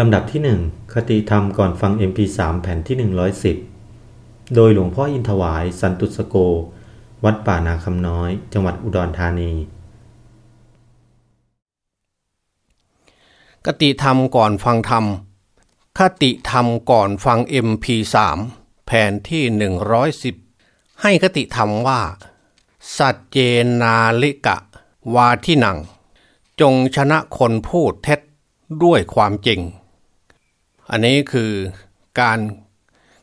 ลำดับที่หนึ่งคติธรรมก่อนฟัง MP3 แผ่นที่ 110 โดยหลวงพ่ออินทวาย สันตุสโก วัดป่านาคำน้อย จังหวัดอุดรธานี คติธรรมก่อนฟังธรรม คติธรรมก่อนฟัง MP3 แผ่นที่ 110 ให้คติธรรมว่า สัจเจนาลิกะ วาที่นัง จงชนะคนพูดเท็จด้วยความจริง อันนี้คือการ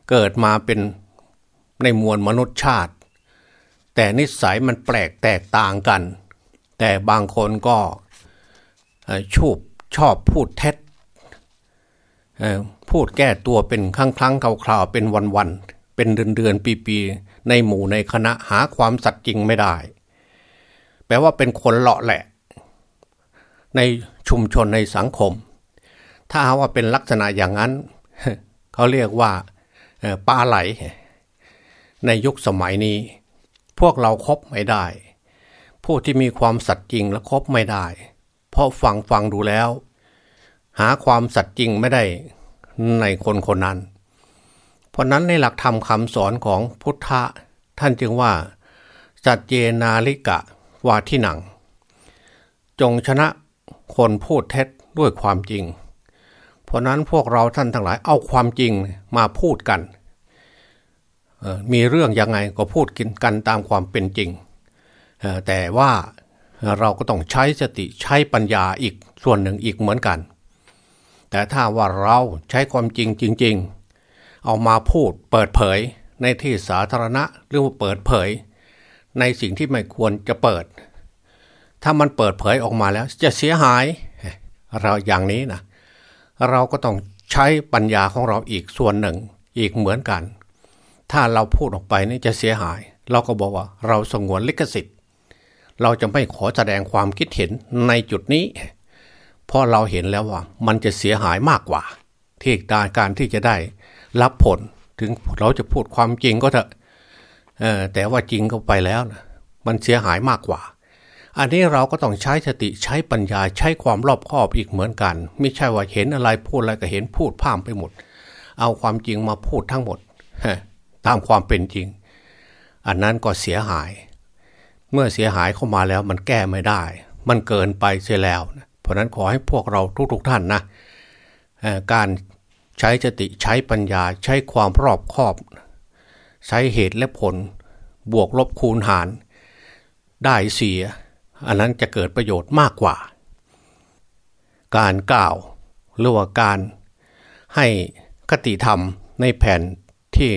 เกิดมาเป็นในมวลมนุษยชาติ แต่นิสัยมันแปลกแตกต่างกัน แต่บางคนก็ชูบชอบพูดเท็จพูดแก้ตัวเป็นครั้งครั้งคราวๆเป็นวันวันเป็นเดือนเดือนปีปีในหมู่ในคณะหาความสัตย์จริงไม่ได้ แปลว่าเป็นคนเลาะแหละ ในชุมชนในสังคม ถ้าว่าเป็นลักษณะอย่างนั้น เขาเรียกว่าปลาไหล ในยุคสมัยนี้ พวกเราครบไม่ได้ ผู้ที่มีความสัตย์จริงและครบไม่ได้ เพราะฟังฟังดูแล้ว หาความสัตย์จริงไม่ได้ในคนคนนั้น เพราะนั้นในหลักธรรมคำสอนของพุทธะท่านจึงว่า สัจเจนาลิกะวาทิหนัง จงชนะคนพูดเท็จด้วยความจริง ราะนั้นพวกเราท่านทั้งหลายเอาความจริงมาพูดกัน มีเรื่องยังไงก็พูดกินกันตามความเป็นจริง แต่ว่าเราก็ต้องใช้สติใช้ปัญญาอีกส่วนหนึ่งอีกเหมือนกัน แต่ถ้าว่าเราใช้ความจริงจริง ๆ เอามาพูดเปิดเผยในที่สาธารณะหรือว่าเปิดเผย ในสิ่งที่ไม่ควรจะเปิด ถ้ามันเปิดเผยออกมาแล้วจะเสียหาย เราอย่างนี้นะ เราก็ต้องใช้ปัญญาของเราอีกส่วนหนึ่งอีกเหมือนกัน ถ้าเราพูดออกไปนี่จะเสียหาย เราก็บอกว่าเราสงวนลิขสิทธิ์ เราจะไม่ขอแสดงความคิดเห็นในจุดนี้เพราะเราเห็นแล้วว่ามันจะเสียหายมากกว่า ที่การที่จะได้รับผลถึงเราจะพูดความจริงก็เถอะแต่ว่าจริงเข้าไปแล้วนะมันเสียหายมากกว่า อันนี้เราก็ต้องใช้สติใช้ปัญญาใช้ความรอบคอบอีกเหมือนกัน ไม่ใช่ว่าเห็นอะไรพูดอะไรก็เห็นพูดพามไปหมด เอาความจริงมาพูดทั้งหมดตามความเป็นจริง อันนั้นก็เสียหาย เมื่อเสียหายเข้ามาแล้วมันแก้ไม่ได้ มันเกินไปเสียแล้ว เพราะนั้นขอให้พวกเราทุกๆทท่านนะการใช้สติใช้ปัญญาใช้ความรอบคอบ ใช้เหตุและผล บวกลบคูณหาร ได้เสีย อันนั้นจะเกิดประโยชน์มากกว่า การกล่าวหรือว่าการให้คติธรรมในแผ่นที่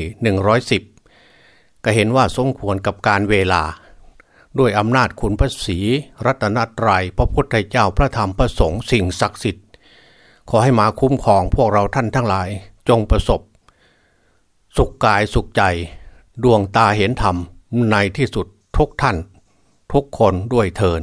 110 ก็เห็นว่าสมควรกับการเวลา ด้วยอำนาจคุณพระศรีรัตนตรยัยพระพุทธเจ้าพระธรรมพระสงฆ์สิ่งศักดิ์สิทธิ์ ขอให้มาคุ้มครองพวกเราท่านทั้งหลายจงประสบ สุขกายสุขใจ ดวงตาเห็นธรรมในที่สุดทุกท่าน ทุกคนด้วยเทิน